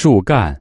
树干。